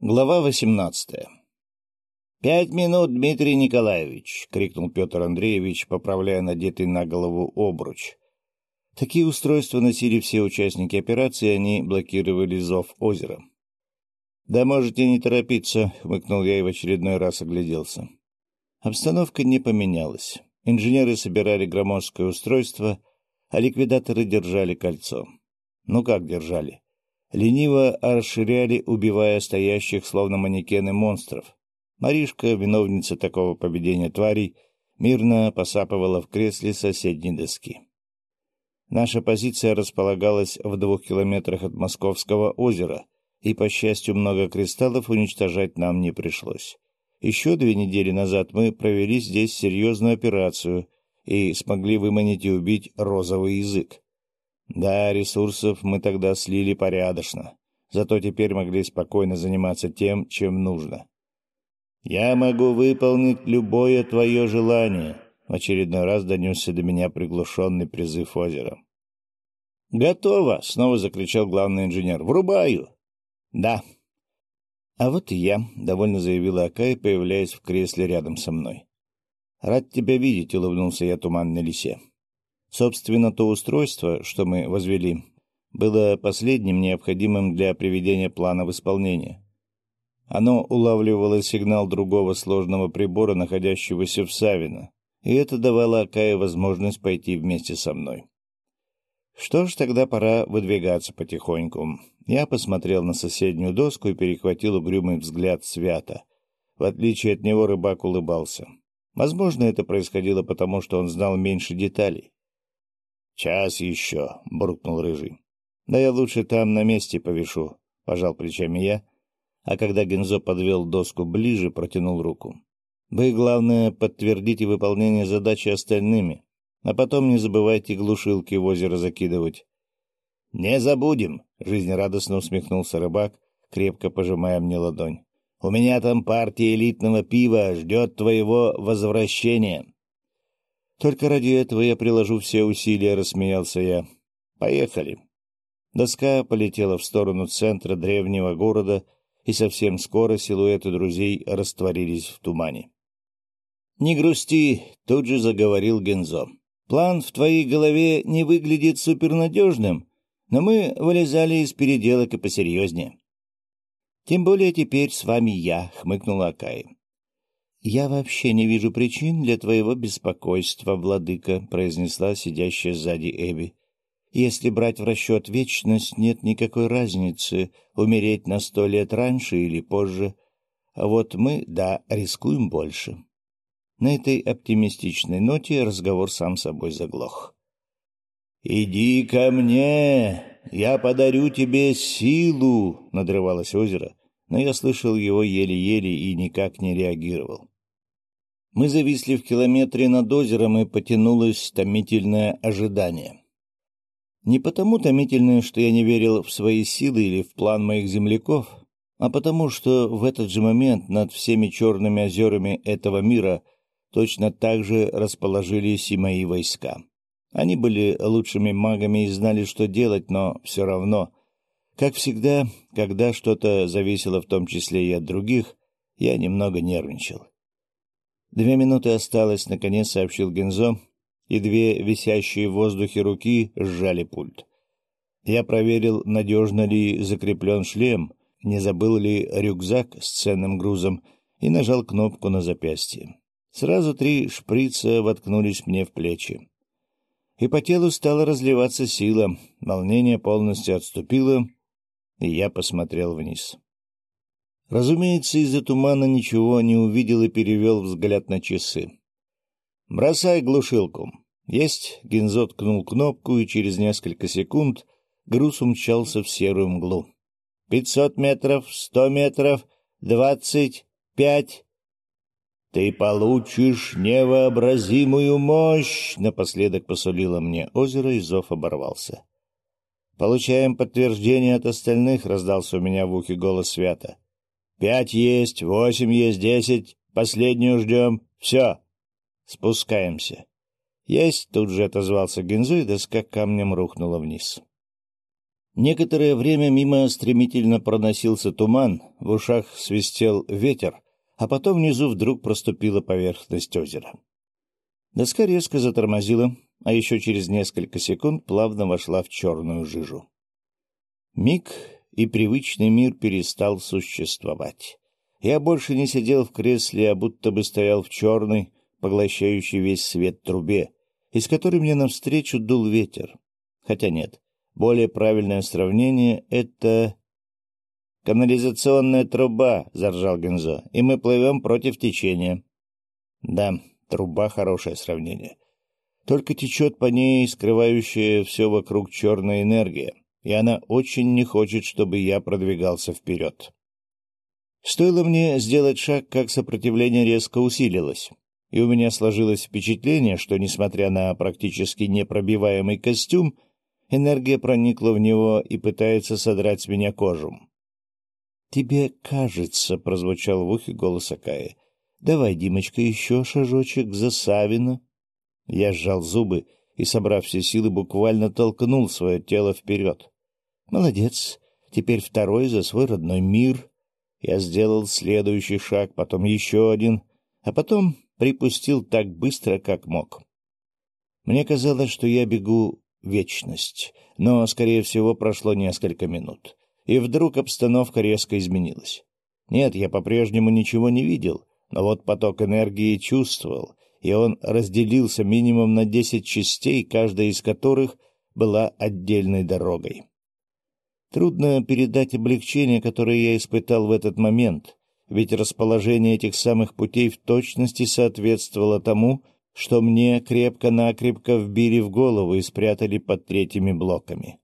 Глава восемнадцатая «Пять минут, Дмитрий Николаевич!» — крикнул Петр Андреевич, поправляя надетый на голову обруч. Такие устройства носили все участники операции, они блокировали зов озера. «Да можете не торопиться», — хмыкнул я и в очередной раз огляделся. Обстановка не поменялась. Инженеры собирали громоздкое устройство, а ликвидаторы держали кольцо. Ну как держали? Лениво расширяли, убивая стоящих, словно манекены, монстров. Маришка, виновница такого поведения тварей, мирно посапывала в кресле соседней доски. Наша позиция располагалась в двух километрах от Московского озера, и, по счастью, много кристаллов уничтожать нам не пришлось. Еще две недели назад мы провели здесь серьезную операцию и смогли выманить и убить розовый язык. Да, ресурсов мы тогда слили порядочно, зато теперь могли спокойно заниматься тем, чем нужно. «Я могу выполнить любое твое желание», — в очередной раз донесся до меня приглушенный призыв озера. «Готово!» — снова закричал главный инженер. «Врубаю!» «Да». «А вот и я», — довольно заявила Акай, появляясь в кресле рядом со мной. «Рад тебя видеть», — улыбнулся я туманной лисе. Собственно, то устройство, что мы возвели, было последним необходимым для приведения плана в исполнение. Оно улавливало сигнал другого сложного прибора, находящегося в Савино, и это давало Акае возможность пойти вместе со мной. Что ж, тогда пора выдвигаться потихоньку. Я посмотрел на соседнюю доску и перехватил угрюмый взгляд Свята. В отличие от него рыбак улыбался. Возможно, это происходило потому, что он знал меньше деталей. «Час еще», — буркнул Рыжий. «Да я лучше там на месте повешу», — пожал плечами я, а когда Гензо подвел доску ближе, протянул руку. «Вы, главное, подтвердите выполнение задачи остальными, а потом не забывайте глушилки в озеро закидывать». «Не забудем», — жизнерадостно усмехнулся рыбак, крепко пожимая мне ладонь. «У меня там партия элитного пива ждет твоего возвращения». Только ради этого я приложу все усилия, — рассмеялся я. Поехали. Доска полетела в сторону центра древнего города, и совсем скоро силуэты друзей растворились в тумане. — Не грусти, — тут же заговорил Гензо. — План в твоей голове не выглядит супернадежным, но мы вылезали из переделок и посерьезнее. — Тем более теперь с вами я, — хмыкнула Акай. «Я вообще не вижу причин для твоего беспокойства, владыка», — произнесла сидящая сзади Эбби. «Если брать в расчет вечность, нет никакой разницы, умереть на сто лет раньше или позже. А вот мы, да, рискуем больше». На этой оптимистичной ноте разговор сам собой заглох. «Иди ко мне, я подарю тебе силу!» — надрывалось озеро, но я слышал его еле-еле и никак не реагировал. Мы зависли в километре над озером, и потянулось томительное ожидание. Не потому томительное, что я не верил в свои силы или в план моих земляков, а потому что в этот же момент над всеми черными озерами этого мира точно так же расположились и мои войска. Они были лучшими магами и знали, что делать, но все равно, как всегда, когда что-то зависело в том числе и от других, я немного нервничал. Две минуты осталось, наконец сообщил Гензо, и две висящие в воздухе руки сжали пульт. Я проверил, надежно ли закреплен шлем, не забыл ли рюкзак с ценным грузом, и нажал кнопку на запястье. Сразу три шприца воткнулись мне в плечи. И по телу стала разливаться сила, волнение полностью отступило, и я посмотрел вниз. Разумеется, из-за тумана ничего не увидел и перевел взгляд на часы. «Бросай глушилку». «Есть». Гензо ткнул кнопку, и через несколько секунд груз умчался в серую мглу. «Пятьсот метров, сто метров, двадцать, пять...» «Ты получишь невообразимую мощь!» — напоследок посулило мне озеро, и зов оборвался. «Получаем подтверждение от остальных», — раздался у меня в ухе голос Свята. Пять есть, восемь есть, десять. Последнюю ждем. Все. Некоторое время мимо стремительно проносился туман, в ушах свистел ветер, а потом внизу вдруг проступила поверхность озера. Доска резко затормозила, а еще через несколько секунд плавно вошла в черную жижу. Миг, и привычный мир перестал существовать. Я больше не сидел в кресле, а будто бы стоял в черной, поглощающей весь свет трубе, из которой мне навстречу дул ветер. Хотя нет, более правильное сравнение — это... «Канализационная труба», — заржал Гензо, — «и мы плывем против течения». Да, труба — хорошее сравнение. Только течет по ней скрывающая все вокруг черная энергия, и она очень не хочет, чтобы я продвигался вперед. Стоило мне сделать шаг, как сопротивление резко усилилось, и у меня сложилось впечатление, что, несмотря на практически непробиваемый костюм, Энергия проникла в него и пытается содрать с меня кожу. — Тебе кажется, — прозвучал в ухе голос Акая. — Давай, Димочка, еще шажочек за Савина. Я сжал зубы и, собрав все силы, буквально толкнул свое тело вперед. — Молодец. Теперь второй за свой родной мир. Я сделал следующий шаг, потом еще один, а потом припустил так быстро, как мог. Мне казалось, что я бегу вечность, но, скорее всего, прошло несколько минут, и вдруг обстановка резко изменилась. Нет, я по-прежнему ничего не видел, но вот поток энергии чувствовал, и он разделился минимум на десять частей, каждая из которых была отдельной дорогой. Трудно передать облегчение, которое я испытал в этот момент, ведь расположение этих самых путей в точности соответствовало тому, что мне крепко-накрепко вбили в голову и спрятали под третьими блоками.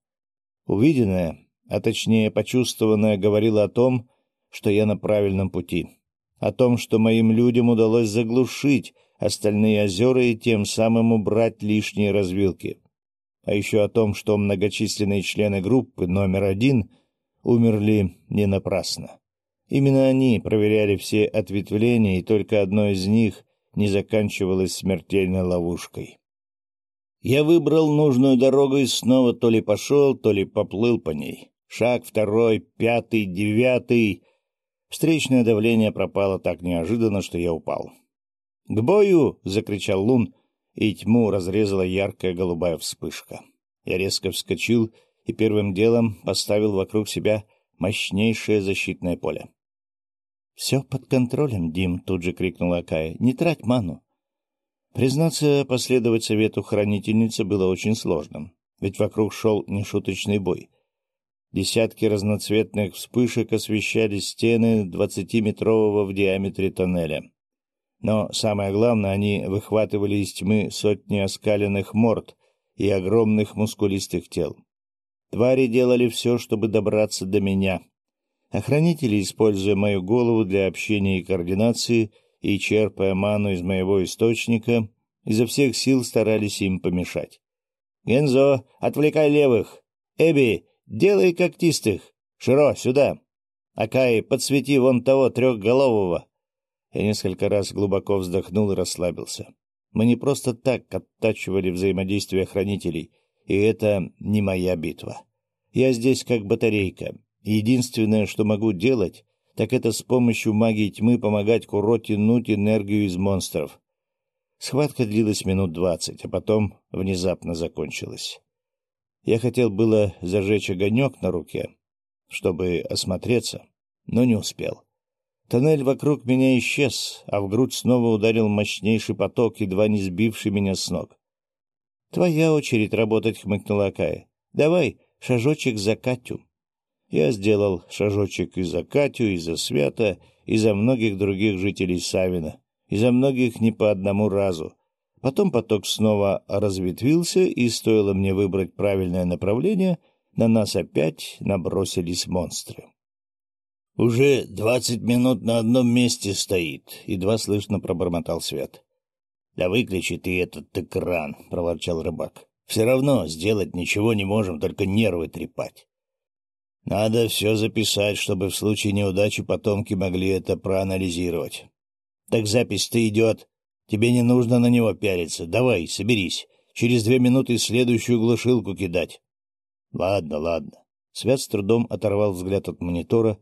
Увиденное, а точнее почувствованное, говорило о том, что я на правильном пути, о том, что моим людям удалось заглушить остальные озера и тем самым убрать лишние развилки, а еще о том, что многочисленные члены группы номер один умерли не напрасно. Именно они проверяли все ответвления, и только одно из них — не заканчивалась смертельной ловушкой. Я выбрал нужную дорогу и снова то ли пошел, то ли поплыл по ней. Шаг второй, пятый, девятый. Встречное давление пропало так неожиданно, что я упал. «К бою!» — закричал Лун, и тьму разрезала яркая голубая вспышка. Я резко вскочил и первым делом поставил вокруг себя мощнейшее защитное поле. — Все под контролем, Дим, — тут же крикнула Акая. — Не трать ману. Признаться, последовать совету хранительницы было очень сложным, ведь вокруг шел нешуточный бой. Десятки разноцветных вспышек освещали стены двадцатиметрового в диаметре тоннеля. Но самое главное, они выхватывали из тьмы сотни оскаленных морд и огромных мускулистых тел. Твари делали все, чтобы добраться до меня — Охранители, используя мою голову для общения и координации и черпая ману из моего источника, изо всех сил старались им помешать. «Гензо, отвлекай левых! Эбби, делай когтистых! Широ, сюда! Акай, подсвети вон того трехголового!» Я несколько раз глубоко вздохнул и расслабился. Мы не просто так оттачивали взаимодействие хранителей, и это не моя битва. Я здесь как батарейка, Единственное, что могу делать, так это с помощью магии тьмы помогать Куро тянуть энергию из монстров. Схватка длилась минут двадцать, а потом внезапно закончилась. Я хотел было зажечь огонек на руке, чтобы осмотреться, но не успел. Тоннель вокруг меня исчез, а в грудь снова ударил мощнейший поток, едва не сбивший меня с ног. — Твоя очередь работать, — хмыкнула Акая. — Давай, шажочек за Катю. Я сделал шажочек и за Катю, и за Свята, и за многих других жителей Савина, и за многих не по одному разу. Потом поток снова разветвился, и стоило мне выбрать правильное направление, на нас опять набросились монстры. — Уже двадцать минут на одном месте стоит, — едва слышно пробормотал Свет. — Да выключи ты этот экран, — проворчал рыбак. — Все равно сделать ничего не можем, только нервы трепать. Надо все записать, чтобы в случае неудачи потомки могли это проанализировать. Так запись-то идет. Тебе не нужно на него пялиться. Давай, соберись. Через две минуты следующую глушилку кидать. Ладно, ладно. Свят с трудом оторвал взгляд от монитора,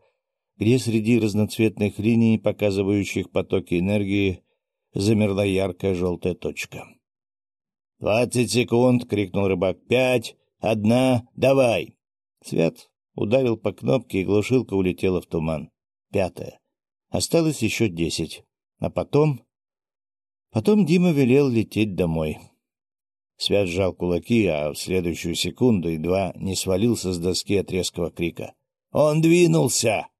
где среди разноцветных линий, показывающих потоки энергии, замерла яркая желтая точка. «Двадцать секунд!» — крикнул рыбак. «Пять! Одна! Давай!» Свят ударил по кнопке, и глушилка улетела в туман. Пятая. Осталось еще десять. А потом... Потом Дима велел лететь домой. Свят сжал кулаки, а в следующую секунду едва не свалился с доски от резкого крика. «Он двинулся!»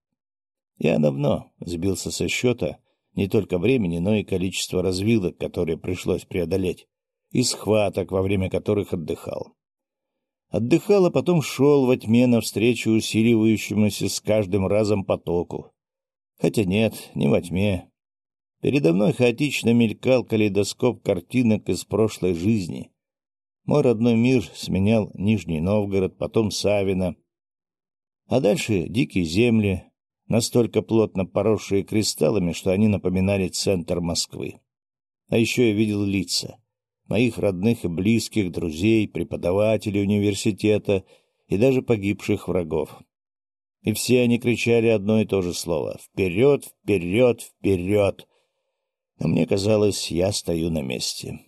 Я давно сбился со счета не только времени, но и количество развилок, которые пришлось преодолеть, и схваток, во время которых отдыхал. Отдыхал, а потом шел во тьме навстречу усиливающемуся с каждым разом потоку. Хотя нет, не во тьме. Передо мной хаотично мелькал калейдоскоп картинок из прошлой жизни. Мой родной мир сменял Нижний Новгород, потом Савино, а дальше дикие земли, настолько плотно поросшие кристаллами, что они напоминали центр Москвы. А еще я видел лица моих родных и близких, друзей, преподавателей университета и даже погибших врагов. И все они кричали одно и то же слово — «Вперед! Вперед! Вперед!» Но мне казалось, я стою на месте.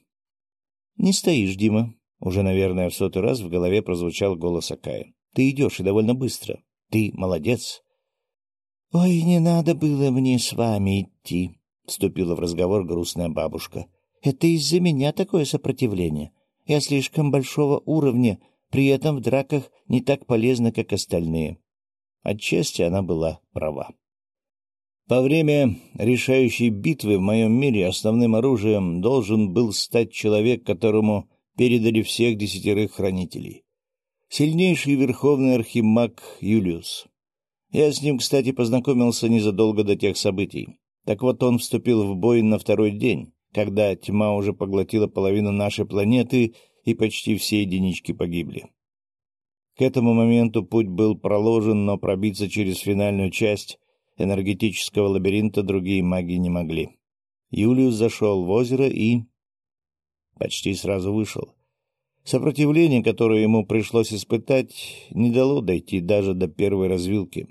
— Не стоишь, Дима. Уже, наверное, в сотый раз в голове прозвучал голос Акая. — Ты идешь, и довольно быстро. Ты молодец. — Ой, не надо было мне с вами идти, — вступила в разговор грустная бабушка. — Это из-за меня такое сопротивление. Я слишком большого уровня, при этом в драках не так полезна, как остальные. Отчасти она была права. Во время решающей битвы в моем мире основным оружием должен был стать человек, которому передали всех десятерых хранителей. Сильнейший верховный архимаг Юлиус. Я с ним, кстати, познакомился незадолго до тех событий. Так вот, он вступил в бой на второй день, когда тьма уже поглотила половину нашей планеты, и почти все единички погибли. К этому моменту путь был проложен, но пробиться через финальную часть энергетического лабиринта другие маги не могли. Юлиус зашел в озеро и... почти сразу вышел. Сопротивление, которое ему пришлось испытать, не дало дойти даже до первой развилки.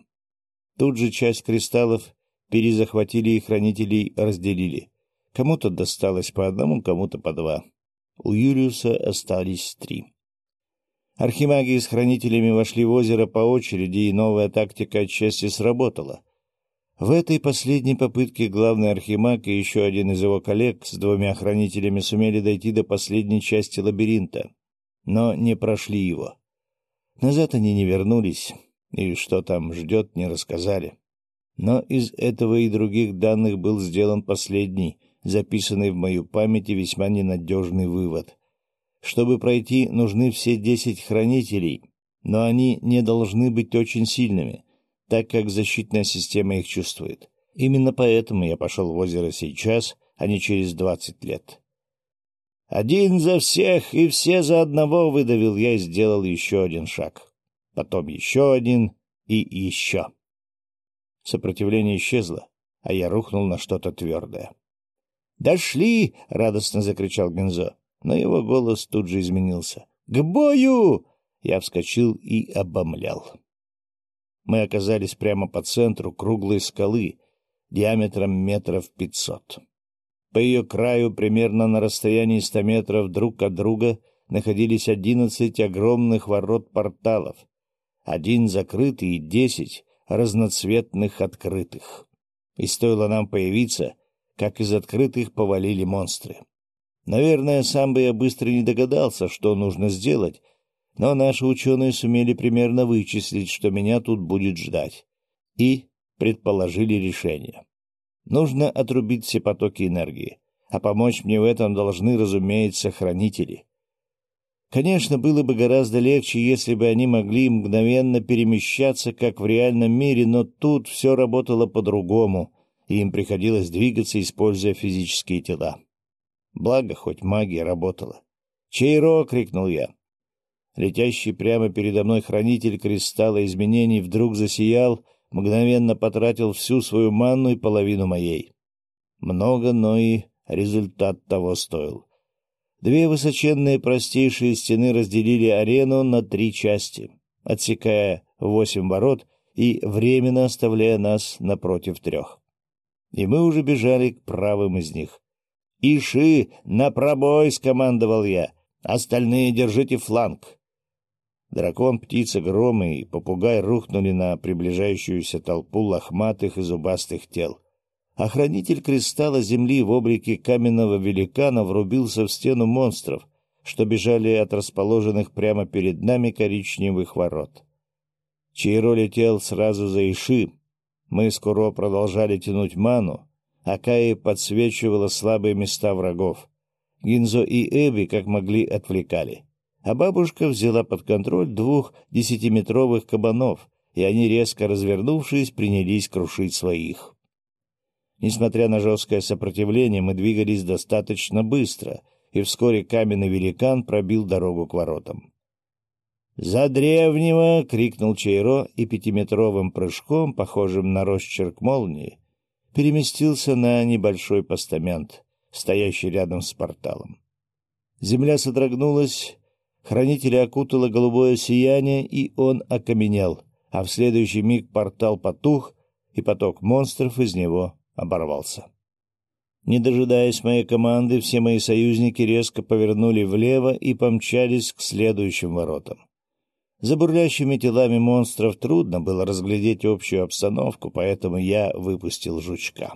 Тут же часть кристаллов перезахватили и хранителей разделили. Кому-то досталось по одному, кому-то по два. У Юлиуса остались три. Архимаги с хранителями вошли в озеро по очереди, и новая тактика отчасти сработала. В этой последней попытке главный архимаг и еще один из его коллег с двумя хранителями сумели дойти до последней части лабиринта, но не прошли его. Назад они не вернулись, и что там ждет, не рассказали. Но из этого и других данных был сделан последний, записанный в мою память и весьма ненадежный вывод. Чтобы пройти, нужны все десять хранителей, но они не должны быть очень сильными, так как защитная система их чувствует. Именно поэтому я пошел в озеро сейчас, а не через двадцать лет. «Один за всех и все за одного!» — выдавил я и сделал еще один шаг потом еще один и еще. Сопротивление исчезло, а я рухнул на что-то твердое. «Дошли!» — радостно закричал Гензо, но его голос тут же изменился. «К бою!» Я вскочил и обомлял. Мы оказались прямо по центру круглой скалы, диаметром метров пятьсот. По ее краю, примерно на расстоянии ста метров друг от друга, находились одиннадцать огромных ворот-порталов, один закрытый и десять разноцветных открытых. И стоило нам появиться, как из открытых повалили монстры. Наверное, сам бы я быстро не догадался, что нужно сделать, но наши ученые сумели примерно вычислить, что меня тут будет ждать, и предположили решение. Нужно отрубить все потоки энергии, а помочь мне в этом должны, разумеется, хранители. Конечно, было бы гораздо легче, если бы они могли мгновенно перемещаться, как в реальном мире, но тут все работало по-другому, и им приходилось двигаться, используя физические тела. Благо, хоть магия работала. «Чейро!» — крикнул я. Летящий прямо передо мной хранитель кристалла изменений вдруг засиял, мгновенно потратил всю свою манну и половину моей. Много, но и результат того стоил. Две высоченные простейшие стены разделили арену на три части, отсекая восемь ворот и временно оставляя нас напротив трех. И мы уже бежали к правым из них. «Иши, на пробой!» — скомандовал я. «Остальные держите фланг!» Дракон, птица, гром и попугай рухнули на приближающуюся толпу лохматых и зубастых тел. Охранитель кристалла земли в облике каменного великана врубился в стену монстров, что бежали от расположенных прямо перед нами коричневых ворот. Чейро летел сразу за Иши. Мы скоро продолжали тянуть ману, а Каи подсвечивала слабые места врагов. Гинзо и Эби, как могли, отвлекали. А бабушка взяла под контроль двух десятиметровых кабанов, и они, резко развернувшись, принялись крушить своих. Несмотря на жесткое сопротивление, мы двигались достаточно быстро, и вскоре каменный великан пробил дорогу к воротам. «За древнего!» — крикнул Чейро и пятиметровым прыжком, похожим на росчерк молнии, переместился на небольшой постамент, стоящий рядом с порталом. Земля содрогнулась, хранителя окутало голубое сияние, и он окаменел, а в следующий миг портал потух, и поток монстров из него оборвался. Не дожидаясь моей команды, все мои союзники резко повернули влево и помчались к следующим воротам. За бурлящими телами монстров трудно было разглядеть общую обстановку, поэтому я выпустил жучка.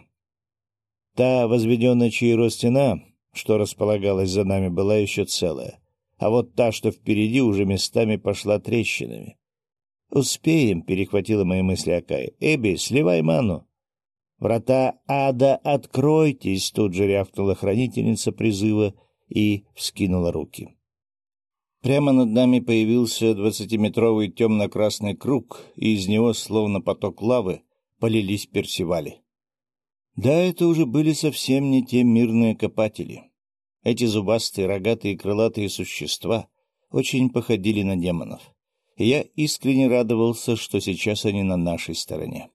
Та возведенная Чиро стена, что располагалась за нами, была еще целая, а вот та, что впереди, уже местами пошла трещинами. «Успеем», — перехватила мои мысли Акай. «Эбби, сливай ману». «Врата ада, откройтесь!» — тут же рявкнула хранительница призыва и вскинула руки. Прямо над нами появился двадцатиметровый темно-красный круг, и из него, словно поток лавы, полились персивали. Да, это уже были совсем не те мирные копатели. Эти зубастые, рогатые и крылатые существа очень походили на демонов, я искренне радовался, что сейчас они на нашей стороне.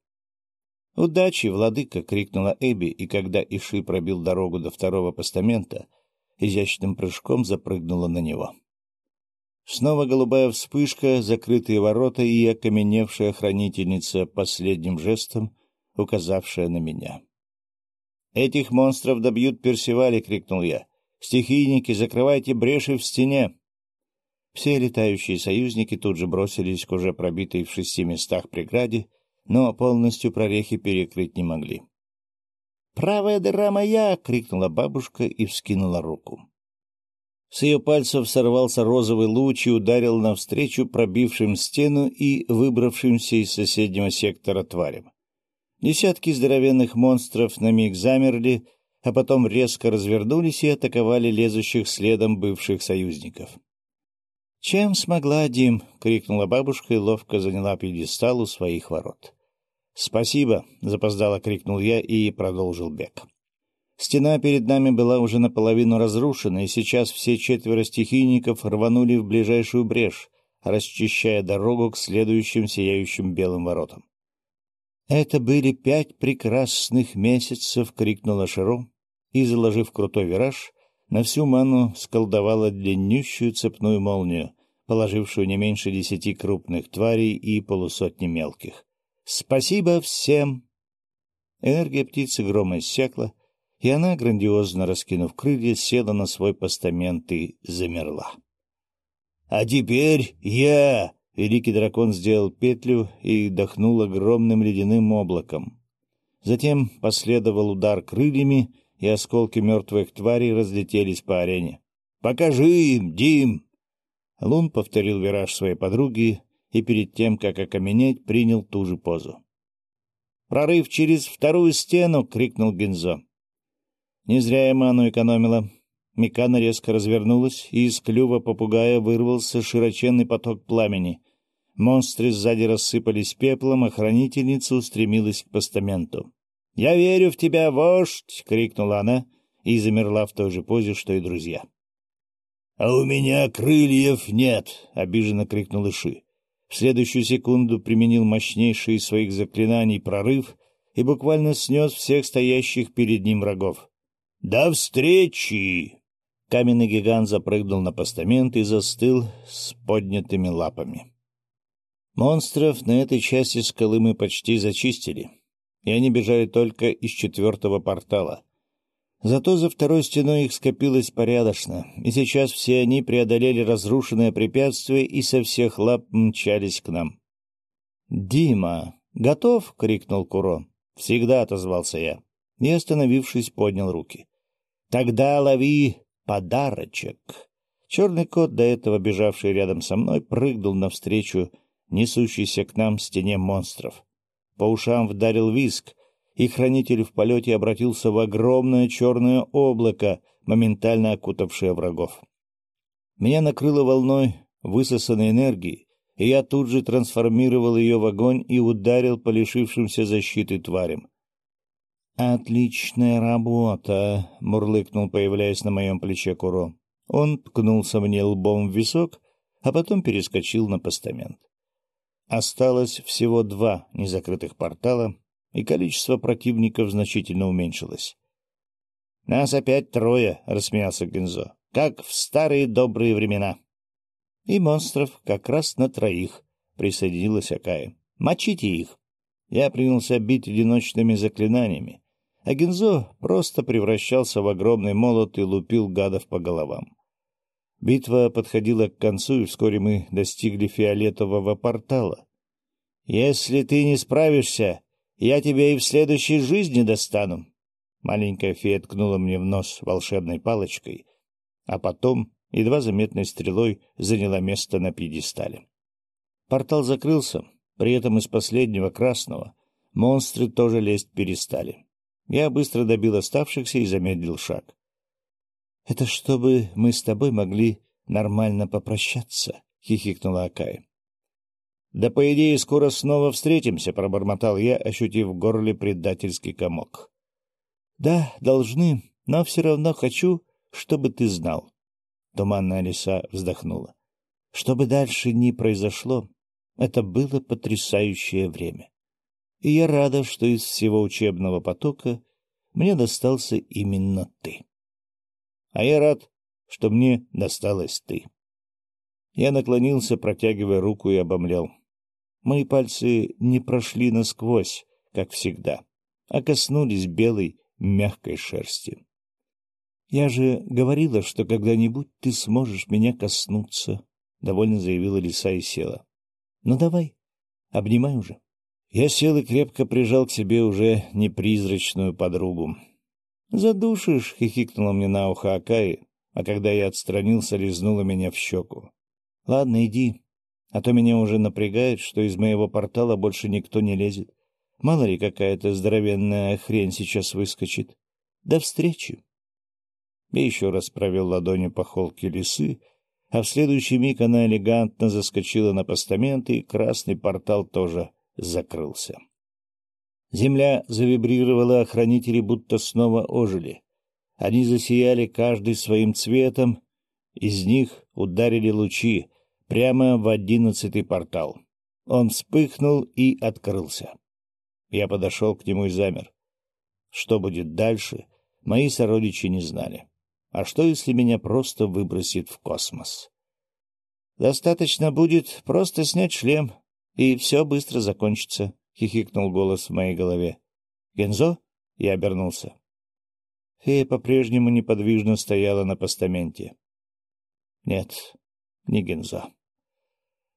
«Удачи, владыка!» — крикнула Эбби, и когда Иши пробил дорогу до второго постамента, изящным прыжком запрыгнула на него. Снова голубая вспышка, закрытые ворота и окаменевшая хранительница последним жестом, указавшая на меня. «Этих монстров добьют Персивали!» — крикнул я. «Стихийники, закрывайте бреши в стене!» Все летающие союзники тут же бросились к уже пробитой в шести местах преграде, но полностью прорехи перекрыть не могли. «Правая дыра моя!» — крикнула бабушка и вскинула руку. С ее пальцев сорвался розовый луч и ударил навстречу пробившим стену и выбравшимся из соседнего сектора тварям. Десятки здоровенных монстров на миг замерли, а потом резко развернулись и атаковали лезущих следом бывших союзников. «Чем смогла, Дим?» — крикнула бабушка и ловко заняла пьедестал у своих ворот. «Спасибо!» — запоздало крикнул я и продолжил бег. Стена перед нами была уже наполовину разрушена, и сейчас все четверо стихийников рванули в ближайшую брешь, расчищая дорогу к следующим сияющим белым воротам. «Это были пять прекрасных месяцев!» — крикнула Широ, и, заложив крутой вираж, на всю ману сколдовала длиннющую цепную молнию, положившую не меньше десяти крупных тварей и полусотни мелких. «Спасибо всем!» Энергия птицы грома иссякла, и она, грандиозно раскинув крылья, села на свой постамент и замерла. — А теперь я! — великий дракон сделал петлю и дохнул огромным ледяным облаком. Затем последовал удар крыльями, и осколки мертвых тварей разлетелись по арене. — Покажи им, Дим! Лун повторил вираж своей подруги и перед тем, как окаменеть, принял ту же позу. «Прорыв через вторую стену!» — крикнул Гензо. Не зря я ману экономила. Микана резко развернулась, и из клюва попугая вырвался широченный поток пламени. Монстры сзади рассыпались пеплом, а хранительница устремилась к постаменту. — Я верю в тебя, вождь! — крикнула она и замерла в той же позе, что и друзья. — А у меня крыльев нет! — обиженно крикнул Иши. В следующую секунду применил мощнейший из своих заклинаний прорыв и буквально снес всех стоящих перед ним врагов. «До встречи!» Каменный гигант запрыгнул на постамент и застыл с поднятыми лапами. Монстров на этой части скалы мы почти зачистили, и они бежали только из четвертого портала. Зато за второй стеной их скопилось порядочно, и сейчас все они преодолели разрушенное препятствие и со всех лап мчались к нам. «Дима, готов?» — крикнул Куро. «Всегда», — отозвался я, и, остановившись, поднял руки. «Тогда лови подарочек». Черный кот, до этого бежавший рядом со мной, прыгнул навстречу несущейся к нам стене монстров. По ушам вдарил виск, и хранитель в полете обратился в огромное черное облако, моментально окутавшее врагов. Меня накрыло волной высосанной энергии, и я тут же трансформировал ее в огонь и ударил по лишившимся защиты тварям. «Отличная работа!» — мурлыкнул, появляясь на моем плече Куро. Он ткнулся мне лбом в висок, а потом перескочил на постамент. Осталось всего два незакрытых портала, и количество противников значительно уменьшилось. — Нас опять трое, — рассмеялся Гензо, — как в старые добрые времена. — И монстров как раз на троих, — присоединилась Акая. — Мочите их. Я принялся бить одиночными заклинаниями, а Гензо просто превращался в огромный молот и лупил гадов по головам. Битва подходила к концу, и вскоре мы достигли фиолетового портала. — Если ты не справишься, я тебя и в следующей жизни достану. Маленькая фея ткнула мне в нос волшебной палочкой, а потом, едва заметной стрелой, заняла место на пьедестале. Портал закрылся, при этом из последнего красного монстры тоже лезть перестали. Я быстро добил оставшихся и замедлил шаг. — Это чтобы мы с тобой могли нормально попрощаться, — хихикнула Акая. «Да, по идее, скоро снова встретимся», — пробормотал я, ощутив в горле предательский комок. «Да, должны, но все равно хочу, чтобы ты знал». Туманная лиса вздохнула. «Что бы дальше ни произошло, это было потрясающее время. И я рада, что из всего учебного потока мне достался именно ты. А я рад, что мне досталась ты». Я наклонился, протягивая руку, и обомлел. Мои пальцы не прошли насквозь, как всегда, а коснулись белой, мягкой шерсти. «Я же говорила, что когда-нибудь ты сможешь меня коснуться», — довольно заявила лиса и села. «Ну давай, обнимай уже». Я сел и крепко прижал к себе уже непризрачную подругу. «Задушишь», — хихикнула мне на ухо Акаи, а когда я отстранился, лизнула меня в щеку. «Ладно, иди, а то меня уже напрягает, что из моего портала больше никто не лезет. Мало ли какая-то здоровенная хрень сейчас выскочит. До встречи. Я еще раз провел ладонью по холке лисы, а в следующий миг она элегантно заскочила на постамент, и красный портал тоже закрылся. Земля завибрировала, охранители будто снова ожили. Они засияли каждый своим цветом, из них ударили лучи, прямо в одиннадцатый портал. Он вспыхнул и открылся. Я подошел к нему и замер. Что будет дальше, мои сородичи не знали. А что, если меня просто выбросит в космос? «Достаточно будет просто снять шлем, и все быстро закончится», — хихикнул голос в моей голове. «Гензо?» — я обернулся. Фея по-прежнему неподвижно стояла на постаменте. «Нет, не Гензо».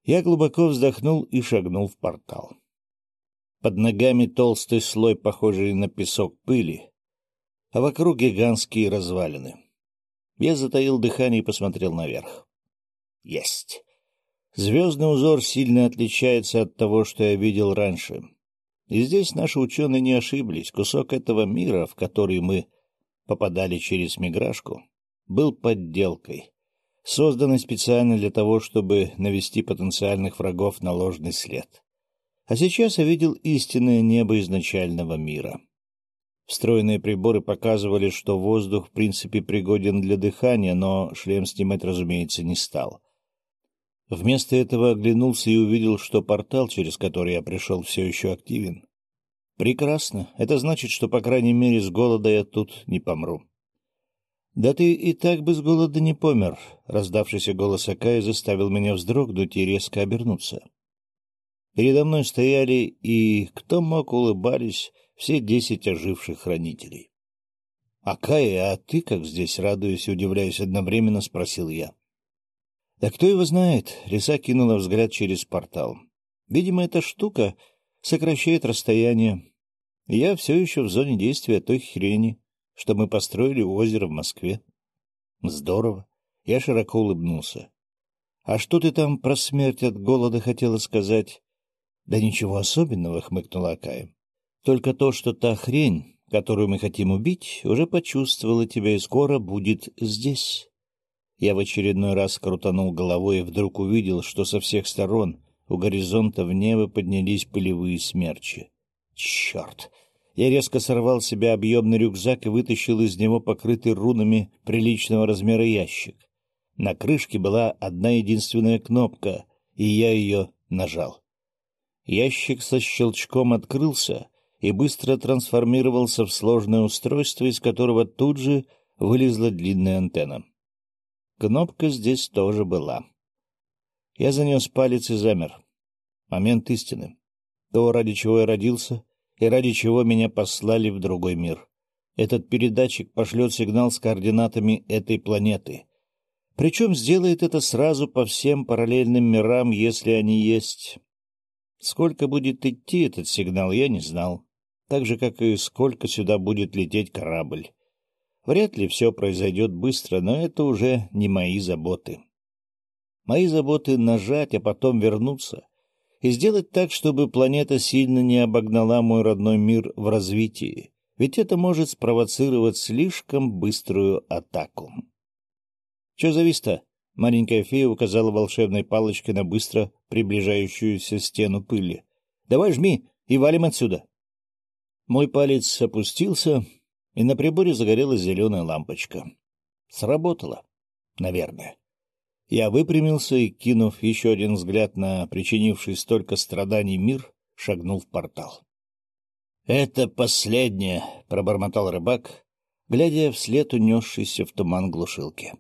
Я глубоко вздохнул и шагнул в портал. Под ногами толстый слой, похожий на песок пыли, а вокруг гигантские развалины. Я затаил дыхание и посмотрел наверх. Есть. Звездный узор сильно отличается от того, что я видел раньше. И здесь наши ученые не ошиблись. Кусок этого мира, в который мы попадали через миграшку, был подделкой созданы специально для того, чтобы навести потенциальных врагов на ложный след. А сейчас я видел истинное небо изначального мира. Встроенные приборы показывали, что воздух в принципе пригоден для дыхания, но шлем снимать, разумеется, не стал. Вместо этого оглянулся и увидел, что портал, через который я пришел, все еще активен. Прекрасно. Это значит, что, по крайней мере, с голода я тут не помру. «Да ты и так бы с голода не помер», — раздавшийся голос Акая заставил меня вздрогнуть и резко обернуться. Передо мной стояли и, кто мог, улыбались все десять оживших хранителей. — А Кая, а ты как здесь, радуясь и удивляясь одновременно, спросил я. — Да кто его знает, — лиса кинула взгляд через портал. Видимо, эта штука сокращает расстояние. Я все еще в зоне действия той хрени, что мы построили у озера в Москве. Здорово. Я широко улыбнулся. — А что ты там про смерть от голода хотела сказать? — Да ничего особенного, — хмыкнула Акая. — Только то, что та хрень, которую мы хотим убить, уже почувствовала тебя и скоро будет здесь. Я в очередной раз крутанул головой и вдруг увидел, что со всех сторон у горизонта в небо поднялись пылевые смерчи. Черт! Я резко сорвал с себя объемный рюкзак и вытащил из него покрытый рунами приличного размера ящик. На крышке была одна единственная кнопка, и я ее нажал. Ящик со щелчком открылся и быстро трансформировался в сложное устройство, из которого тут же вылезла длинная антенна. Кнопка здесь тоже была. Я занес палец и замер. Момент истины. То, ради чего я родился, и ради чего меня послали в другой мир. Этот передатчик пошлет сигнал с координатами этой планеты. Причем сделает это сразу по всем параллельным мирам, если они есть. Сколько будет идти этот сигнал, я не знал. Так же, как и сколько сюда будет лететь корабль. Вряд ли все произойдет быстро, но это уже не мои заботы. Мои заботы — нажать, а потом вернуться. И сделать так, чтобы планета сильно не обогнала мой родной мир в развитии. Ведь это может спровоцировать слишком быструю атаку. — Че завис-то? Маленькая фея указала волшебной палочкой на быстро приближающуюся стену пыли. — Давай жми и валим отсюда. Мой палец опустился, и на приборе загорелась зеленая лампочка. Сработало. Наверное. Я выпрямился и, кинув еще один взгляд на причинивший столько страданий мир, шагнул в портал. — Это последнее, — пробормотал рыбак, глядя вслед унесшейся в туман глушилки.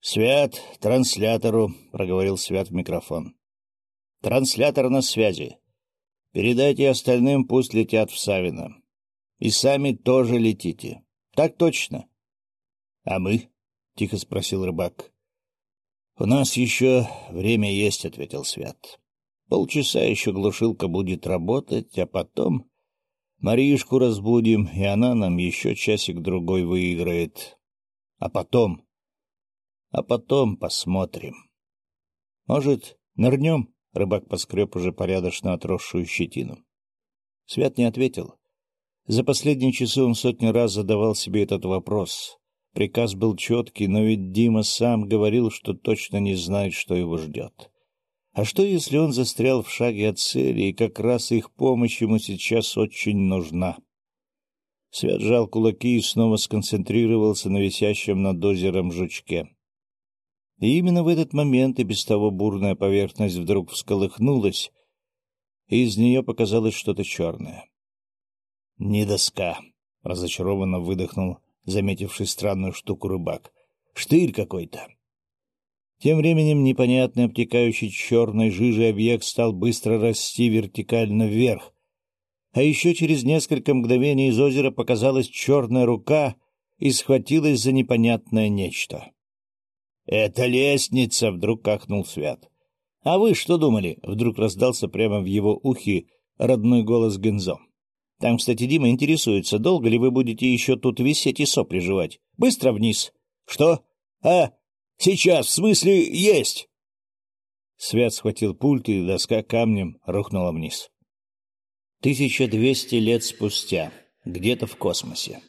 «Свят, транслятору», — проговорил Свят в микрофон. «Транслятор на связи. Передайте остальным, пусть летят в Савино. И сами тоже летите. Так точно». «А мы?» — тихо спросил рыбак. «У нас еще время есть», — ответил Свят. «Полчаса еще глушилка будет работать, а потом Маришку разбудим, и она нам еще часик-другой выиграет. А потом а потом посмотрим. Может, нырнем? Рыбак поскреб уже порядочно отросшую щетину. Свят не ответил. За последние часы он сотни раз задавал себе этот вопрос. Приказ был четкий, но ведь Дима сам говорил, что точно не знает, что его ждет. А что, если он застрял в шаге от цели, и как раз их помощь ему сейчас очень нужна? Свят жал кулаки и снова сконцентрировался на висящем над озером жучке. И именно в этот момент и без того бурная поверхность вдруг всколыхнулась, и из нее показалось что-то черное. — Не доска! — разочарованно выдохнул, заметивший странную штуку рыбак. — Штырь какой-то! Тем временем непонятный обтекающий черной жижей объект стал быстро расти вертикально вверх, а еще через несколько мгновений из озера показалась черная рука и схватилась за непонятное нечто. «Это лестница!» — вдруг кахнул Свят. «А вы что думали?» — вдруг раздался прямо в его ухе родной голос Гензо. «Там, кстати, Дима интересуется, долго ли вы будете еще тут висеть и сопли жевать? Быстро вниз!» «Что? А, сейчас, в смысле, есть!» Свят схватил пульт, и доска камнем рухнула вниз. Тысяча двести лет спустя, где-то в космосе.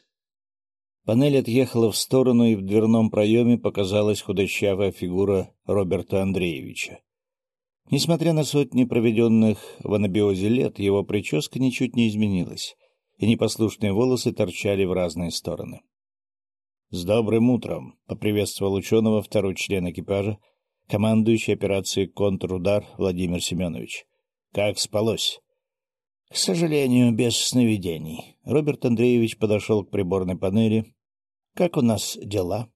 Панель отъехала в сторону, и в дверном проеме показалась худощавая фигура Роберта Андреевича. Несмотря на сотни проведенных в анабиозе лет, его прическа ничуть не изменилась, и непослушные волосы торчали в разные стороны. — С добрым утром! — поприветствовал ученого второй член экипажа, командующий операцией «Контрудар» Владимир Семенович. — Как спалось? — К сожалению, без сновидений. Роберт Андреевич подошел к приборной панели, как у нас дела?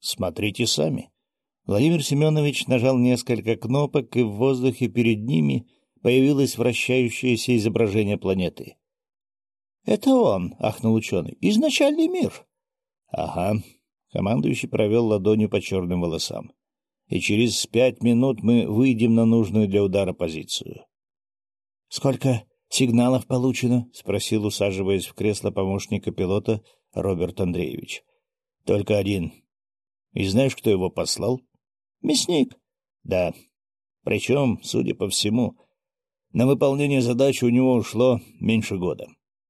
Смотрите сами. Владимир Семенович нажал несколько кнопок, и в воздухе перед ними появилось вращающееся изображение планеты. — Это он, — ахнул ученый, — изначальный мир. — Ага. Командующий провел ладонью по черным волосам. — И через пять минут мы выйдем на нужную для удара позицию. — Сколько сигналов получено? — спросил, усаживаясь в кресло помощника пилота Роберт Андреевич. — Только один. И знаешь, кто его послал? — Мясник. — Да. Причем, судя по всему, на выполнение задачи у него ушло меньше года.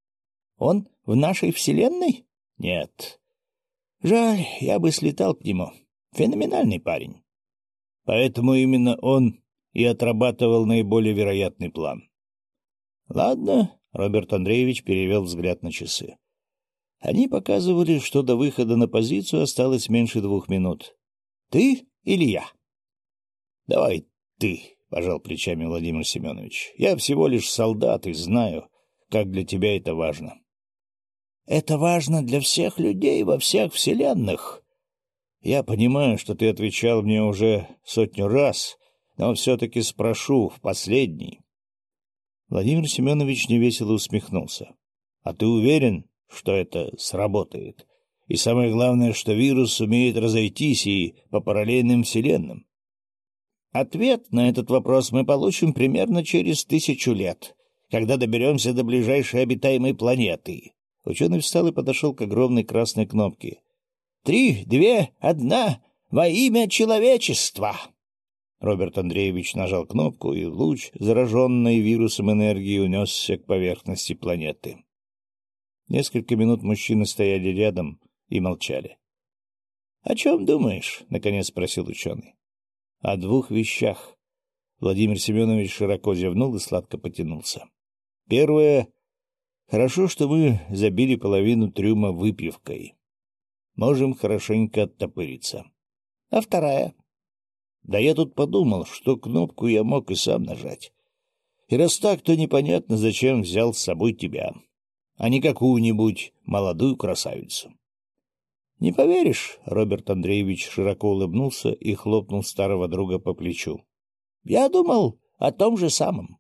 — Он в нашей вселенной? — Нет. Жаль, я бы слетал к нему. Феноменальный парень. Поэтому именно он и отрабатывал наиболее вероятный план. — Ладно, — Роберт Андреевич перевел взгляд на часы. Они показывали, что до выхода на позицию осталось меньше двух минут. — Ты или я? — Давай ты, — пожал плечами Владимир Семенович. — Я всего лишь солдат и знаю, как для тебя это важно. — Это важно для всех людей во всех вселенных. Я понимаю, что ты отвечал мне уже сотню раз, но все-таки спрошу в последний. Владимир Семенович невесело усмехнулся. — А ты уверен, что это сработает. И самое главное, что вирус сумеет разойтись и по параллельным вселенным. Ответ на этот вопрос мы получим примерно через тысячу лет, когда доберемся до ближайшей обитаемой планеты. Ученый встал и подошел к огромной красной кнопке. «Три, две, одна! Во имя человечества!» Роберт Андреевич нажал кнопку, и луч, зараженный вирусом энергии, унесся к поверхности планеты. Несколько минут мужчины стояли рядом и молчали. — О чем думаешь? — наконец спросил ученый. — О двух вещах. Владимир Семенович широко зевнул и сладко потянулся. — Первое. Хорошо, что мы забили половину трюма выпивкой. Можем хорошенько оттопыриться. — А вторая? — Да я тут подумал, что кнопку я мог и сам нажать. И раз так, то непонятно, зачем взял с собой тебя а не какую-нибудь молодую красавицу. — Не поверишь, — Роберт Андреевич широко улыбнулся и хлопнул старого друга по плечу. — Я думал о том же самом.